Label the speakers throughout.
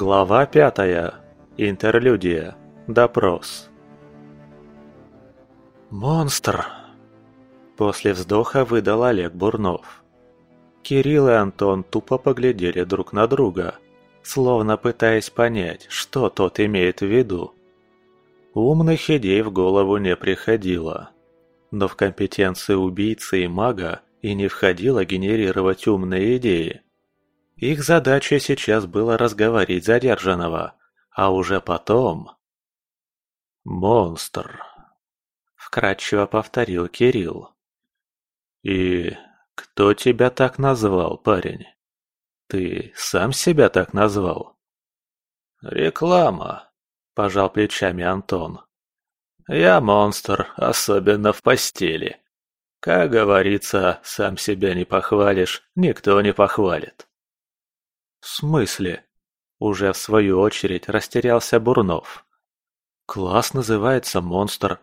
Speaker 1: Глава пятая. Интерлюдия. Допрос. «Монстр!» После вздоха выдал Олег Бурнов. Кирилл и Антон тупо поглядели друг на друга, словно пытаясь понять, что тот имеет в виду. Умных идей в голову не приходило. Но в компетенции убийцы и мага и не входило генерировать умные идеи. Их задачей сейчас было разговорить задержанного, а уже потом... «Монстр», — вкратчиво повторил Кирилл. «И кто тебя так назвал, парень? Ты сам себя так назвал?» «Реклама», — пожал плечами Антон. «Я монстр, особенно в постели. Как говорится, сам себя не похвалишь, никто не похвалит». «В смысле?» Уже в свою очередь растерялся Бурнов. «Класс называется «Монстр».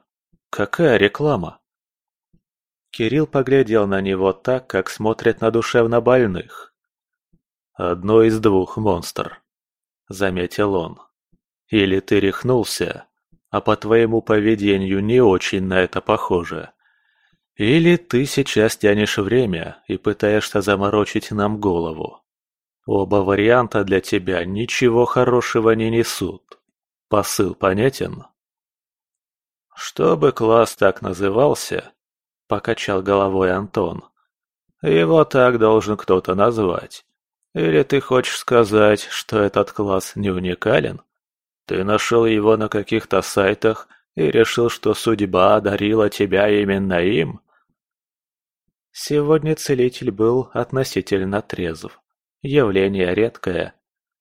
Speaker 1: Какая реклама?» Кирилл поглядел на него так, как смотрят на душевно больных. «Одно из двух, монстр», — заметил он. «Или ты рехнулся, а по твоему поведению не очень на это похоже. Или ты сейчас тянешь время и пытаешься заморочить нам голову. Оба варианта для тебя ничего хорошего не несут. Посыл понятен?
Speaker 2: Чтобы класс так назывался, покачал головой Антон. Его так должен кто-то назвать. Или ты хочешь сказать, что этот класс не уникален? Ты нашел его на каких-то сайтах и решил, что судьба одарила тебя именно им?
Speaker 1: Сегодня целитель был относительно трезв. Явление редкое,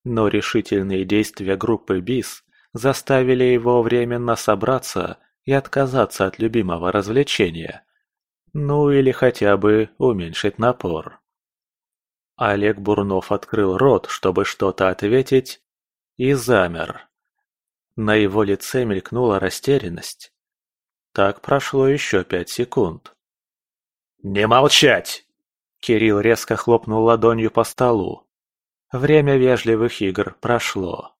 Speaker 1: но решительные действия группы БИС заставили его временно собраться и отказаться от любимого развлечения. Ну или хотя бы уменьшить напор. Олег Бурнов открыл рот, чтобы что-то ответить, и замер. На его лице мелькнула растерянность. Так прошло еще пять секунд.
Speaker 2: «Не молчать!»
Speaker 1: Кирилл резко хлопнул ладонью по столу. Время вежливых игр прошло.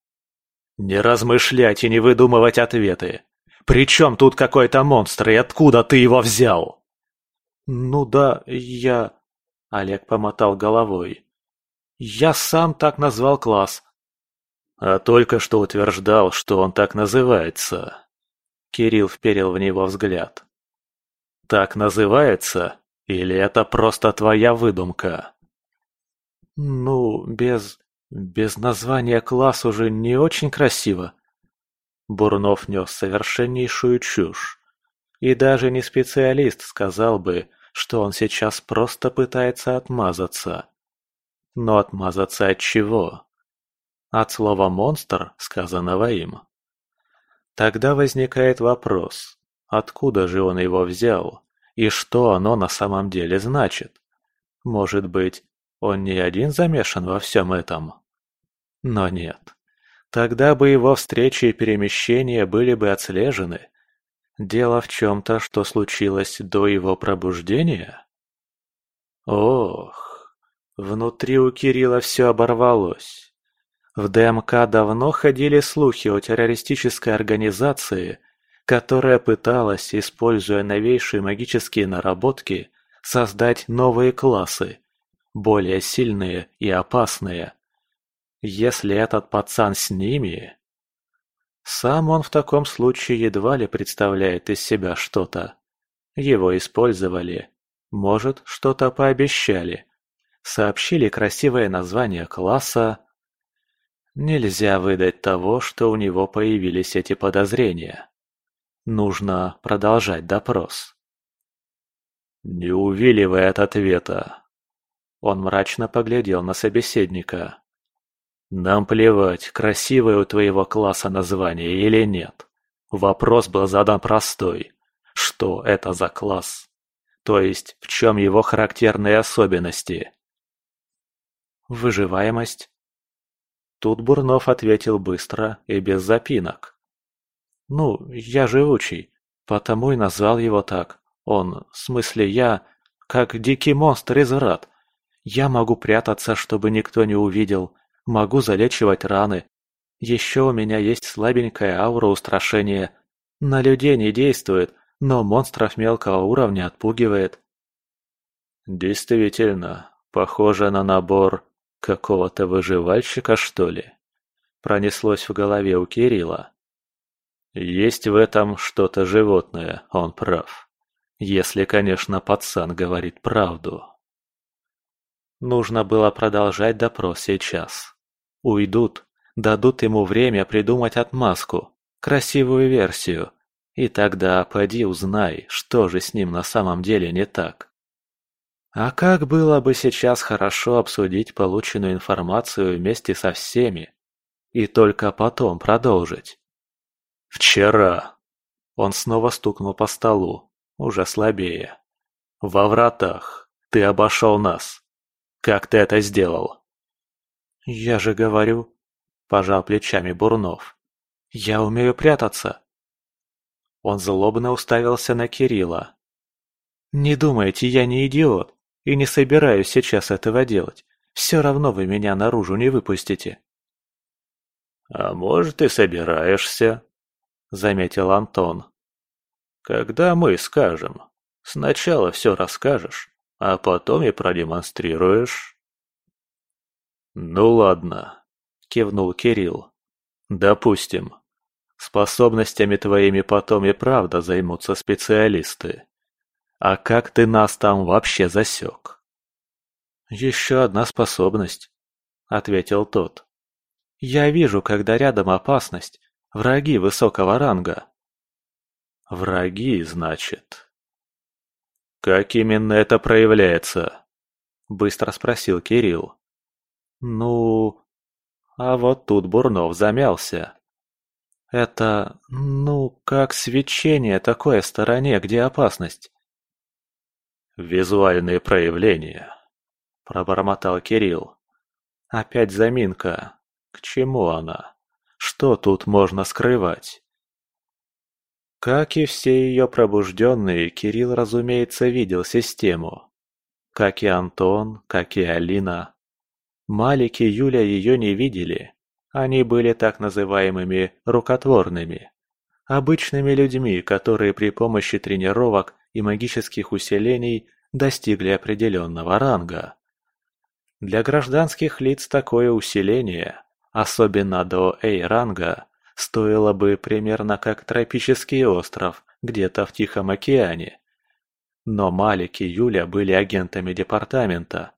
Speaker 2: «Не размышлять и не выдумывать ответы. При чем тут какой-то монстр и откуда ты его взял?»
Speaker 1: «Ну да, я...» Олег помотал головой. «Я сам так назвал класс».
Speaker 2: «А только что утверждал, что он так называется».
Speaker 1: Кирилл вперил в него взгляд.
Speaker 2: «Так называется или это просто твоя выдумка?»
Speaker 1: «Ну, без... без названия класс уже не очень красиво». Бурнов нес совершеннейшую чушь. И даже не специалист сказал бы, что он сейчас просто пытается отмазаться. Но отмазаться от чего? От слова «монстр», сказанного им. Тогда возникает вопрос, откуда же он его взял? И что оно на самом деле значит? Может быть, он не один замешан во всем этом? Но нет. Тогда бы его встречи и перемещения были бы отслежены. Дело в чем-то, что случилось до его пробуждения? Ох, внутри у Кирилла все оборвалось. В ДМК давно ходили слухи о террористической организации, которая пыталась, используя новейшие магические наработки, создать новые классы, более сильные и опасные. Если этот пацан с ними... Сам он в таком случае едва ли представляет из себя что-то. Его использовали. Может, что-то пообещали. Сообщили красивое название класса. Нельзя выдать того, что у него появились эти подозрения. Нужно продолжать допрос.
Speaker 2: «Не увиливай от ответа!»
Speaker 1: Он мрачно поглядел на собеседника.
Speaker 2: «Нам плевать, красивое у твоего класса название или нет. Вопрос был задан простой. Что это за класс? То есть, в чем его характерные особенности?»
Speaker 1: «Выживаемость». Тут Бурнов ответил быстро и без запинок. Ну, я живучий, потому и назвал его так. Он, в смысле я, как дикий монстр из врат. Я могу прятаться, чтобы никто не увидел, могу залечивать раны,
Speaker 2: Еще у меня есть слабенькая аура устрашения. На людей не действует, но монстров мелкого уровня отпугивает.
Speaker 1: Действительно, похоже на набор какого-то выживальщика, что ли? Пронеслось в голове у Кирилла. Есть в этом что-то животное, он прав. Если, конечно, пацан говорит правду.
Speaker 2: Нужно было продолжать допрос сейчас. Уйдут, дадут ему время придумать отмазку, красивую версию, и тогда поди узнай, что же с ним на самом деле не так. А как было бы сейчас хорошо обсудить полученную информацию вместе со всеми, и только потом продолжить.
Speaker 1: «Вчера!» Он снова стукнул по столу, уже слабее. «Во вратах! Ты обошел нас! Как ты это сделал?»
Speaker 2: «Я же говорю», – пожал плечами Бурнов. «Я умею прятаться». Он злобно уставился на Кирилла. «Не думайте, я не идиот и не собираюсь сейчас этого делать. Все равно вы меня наружу не выпустите».
Speaker 1: «А может, и собираешься», — заметил Антон. «Когда мы скажем. Сначала все расскажешь, а потом и продемонстрируешь». «Ну ладно», — кивнул Кирилл. «Допустим. Способностями твоими потом и правда займутся специалисты. А как ты нас там вообще засек?»
Speaker 2: «Еще одна способность», — ответил тот. «Я вижу, когда рядом опасность, враги высокого ранга».
Speaker 1: «Враги, значит?» «Как именно это проявляется?» – быстро спросил Кирилл.
Speaker 2: «Ну...» А вот тут Бурнов замялся. «Это... ну, как свечение такое в стороне, где опасность?»
Speaker 1: «Визуальные проявления», – пробормотал Кирилл.
Speaker 2: «Опять заминка. К чему она? Что тут можно скрывать?» Как и все ее пробужденные, Кирилл, разумеется, видел систему. Как и Антон, как и Алина. Малик и Юля ее не видели. Они были так называемыми «рукотворными». Обычными людьми, которые при помощи тренировок и магических усилений достигли определенного ранга. Для гражданских лиц такое усиление, особенно до A-ранга, стоило бы примерно как тропический остров где-то в Тихом океане. Но Малик и Юля были агентами департамента,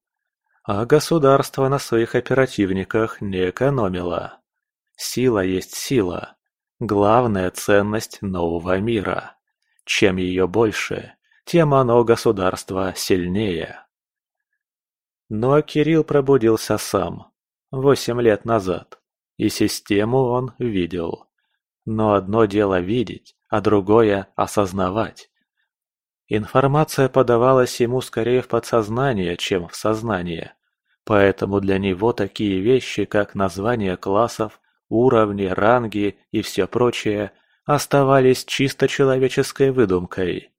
Speaker 2: а государство на своих оперативниках не экономило. Сила есть сила. Главная ценность нового мира. Чем ее больше, тем оно государство сильнее. Но Кирилл пробудился сам, восемь лет назад. И систему он видел. Но одно дело видеть, а другое – осознавать. Информация подавалась ему скорее в подсознание, чем в сознание. Поэтому для него такие вещи, как названия классов, уровни, ранги и все прочее, оставались чисто человеческой выдумкой.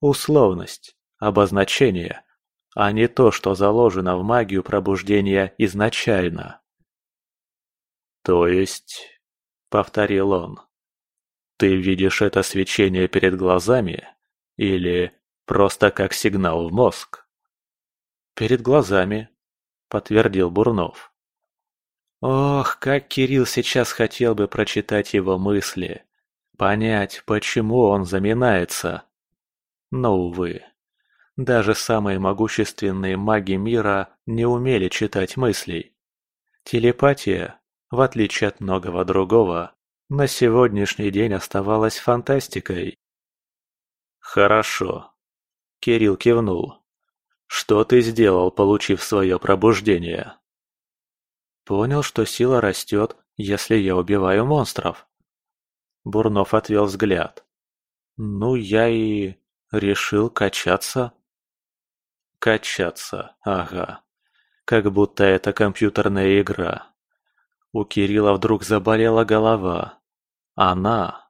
Speaker 2: Условность, обозначение, а не то, что заложено в магию пробуждения изначально.
Speaker 1: «То есть...» — повторил он. «Ты видишь это свечение перед глазами? Или просто как сигнал в мозг?»
Speaker 2: «Перед глазами», — подтвердил Бурнов. Ох, как Кирилл сейчас хотел бы прочитать его мысли, понять, почему он заминается. Но, увы, даже самые могущественные маги мира не умели читать мыслей. Телепатия в отличие от многого другого, на сегодняшний день оставалась фантастикой.
Speaker 1: «Хорошо», — Кирилл кивнул. «Что ты сделал, получив свое пробуждение?»
Speaker 2: «Понял, что сила растет, если я убиваю монстров». Бурнов отвел взгляд. «Ну, я и... решил качаться».
Speaker 1: «Качаться, ага. Как будто это компьютерная игра. У Кирилла вдруг заболела голова. Она,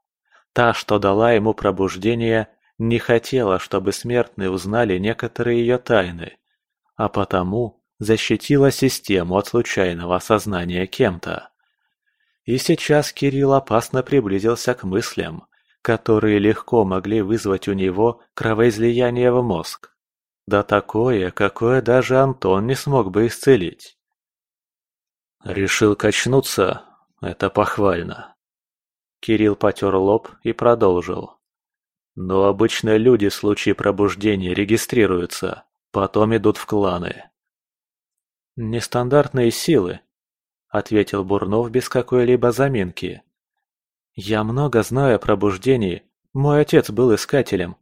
Speaker 1: та, что дала ему пробуждение, не хотела, чтобы смертные узнали некоторые ее тайны, а потому защитила систему от случайного осознания кем-то.
Speaker 2: И сейчас Кирилл опасно приблизился к мыслям, которые легко могли вызвать у него кровоизлияние в мозг. Да такое, какое даже Антон не смог бы исцелить. Решил качнуться? Это похвально. Кирилл потер лоб и продолжил. Но обычно люди в случае пробуждения регистрируются, потом идут в кланы. «Нестандартные силы», — ответил Бурнов без какой-либо заминки. «Я много знаю о пробуждении, мой отец был искателем.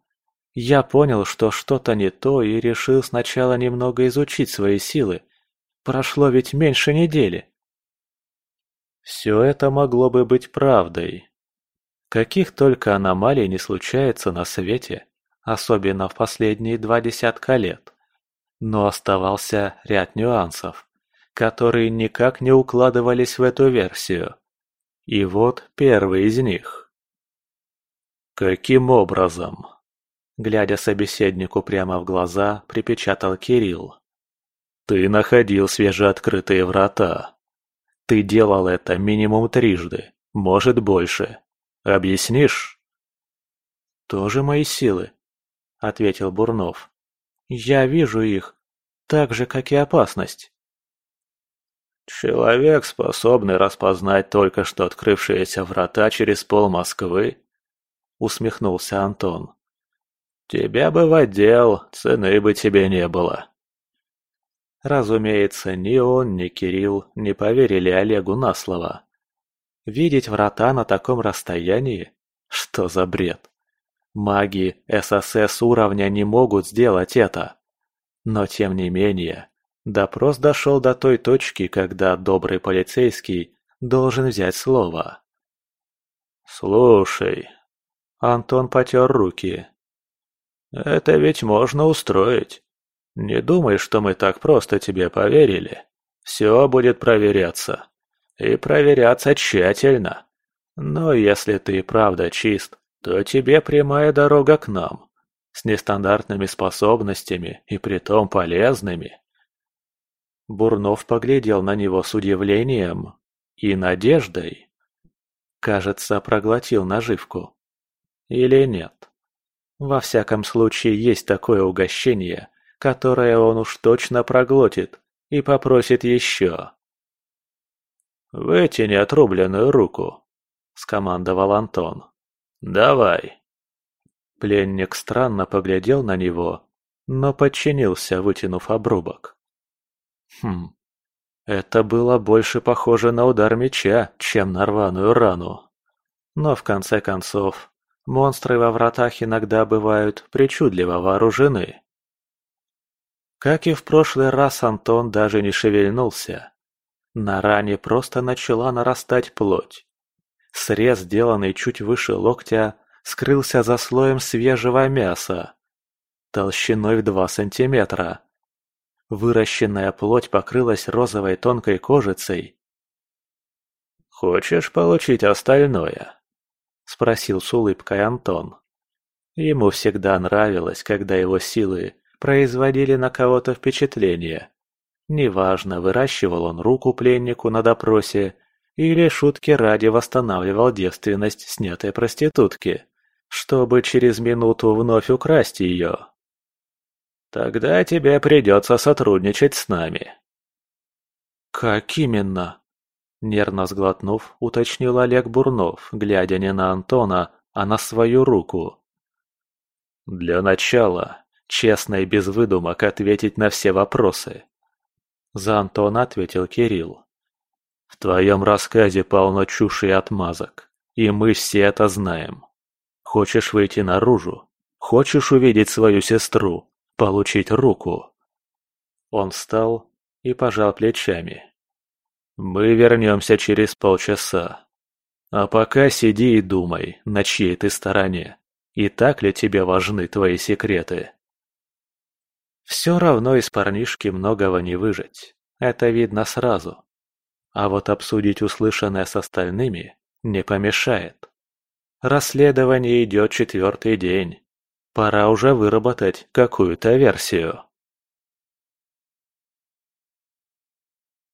Speaker 2: Я понял, что что-то не то и решил сначала немного изучить свои силы. Прошло ведь меньше недели». Все это могло бы быть правдой. Каких только аномалий не случается на свете, особенно в последние два десятка лет. Но оставался ряд нюансов, которые никак не укладывались в эту версию. И вот первый из них. «Каким образом?» Глядя собеседнику прямо в глаза, припечатал Кирилл. «Ты находил свежеоткрытые врата. Ты делал это минимум трижды, может больше. Объяснишь?» «Тоже мои силы», — ответил Бурнов. Я вижу их, так же, как и опасность.
Speaker 1: Человек, способный распознать только что открывшиеся врата через пол Москвы? Усмехнулся Антон. Тебя бы в отдел, цены бы тебе не было.
Speaker 2: Разумеется, ни он, ни Кирилл не поверили Олегу на слово. Видеть врата на таком расстоянии? Что за бред? Маги ССС уровня не могут сделать это. Но тем не менее, допрос дошел до той точки, когда добрый полицейский должен взять слово.
Speaker 1: «Слушай...»
Speaker 2: Антон потер руки.
Speaker 1: «Это ведь можно устроить. Не думай, что мы так просто тебе поверили. Все будет проверяться. И проверяться тщательно. Но если ты правда чист, то тебе прямая дорога к нам, с нестандартными способностями и притом полезными.
Speaker 2: Бурнов поглядел на него с удивлением и надеждой. Кажется, проглотил наживку. Или нет? Во всяком случае, есть такое угощение, которое он уж точно проглотит и попросит еще.
Speaker 1: «Вытяни отрубленную руку», — скомандовал Антон. «Давай!»
Speaker 2: Пленник странно поглядел на него, но подчинился, вытянув обрубок. Хм, это было больше похоже на удар меча, чем на рваную рану. Но в конце концов, монстры во вратах иногда бывают причудливо вооружены. Как и в прошлый раз, Антон даже не шевельнулся. На ране просто начала нарастать плоть. Срез, сделанный чуть выше локтя, скрылся за слоем свежего мяса. Толщиной в два сантиметра. Выращенная плоть покрылась розовой тонкой кожицей.
Speaker 1: «Хочешь получить остальное?»
Speaker 2: – спросил с улыбкой Антон. Ему всегда нравилось, когда его силы производили на кого-то впечатление. Неважно, выращивал он руку пленнику на допросе или шутки ради восстанавливал девственность снятой проститутки, чтобы через минуту вновь украсть ее. Тогда тебе придется сотрудничать с нами. Как именно? Нервно сглотнув, уточнил Олег Бурнов, глядя не на Антона, а на свою руку. Для начала, честно и без выдумок ответить на все вопросы. За Антона ответил Кирилл. В твоем рассказе полно чуши и отмазок, и мы все это знаем. Хочешь выйти наружу? Хочешь увидеть свою сестру? Получить руку?» Он встал и пожал плечами. «Мы вернемся через полчаса. А пока сиди и думай, на чьей ты стороне, и так ли тебе важны твои секреты?» Все равно из парнишки многого не выжить, это видно сразу. А вот обсудить услышанное с остальными не помешает. Расследование идет четвертый день. Пора уже выработать какую-то версию.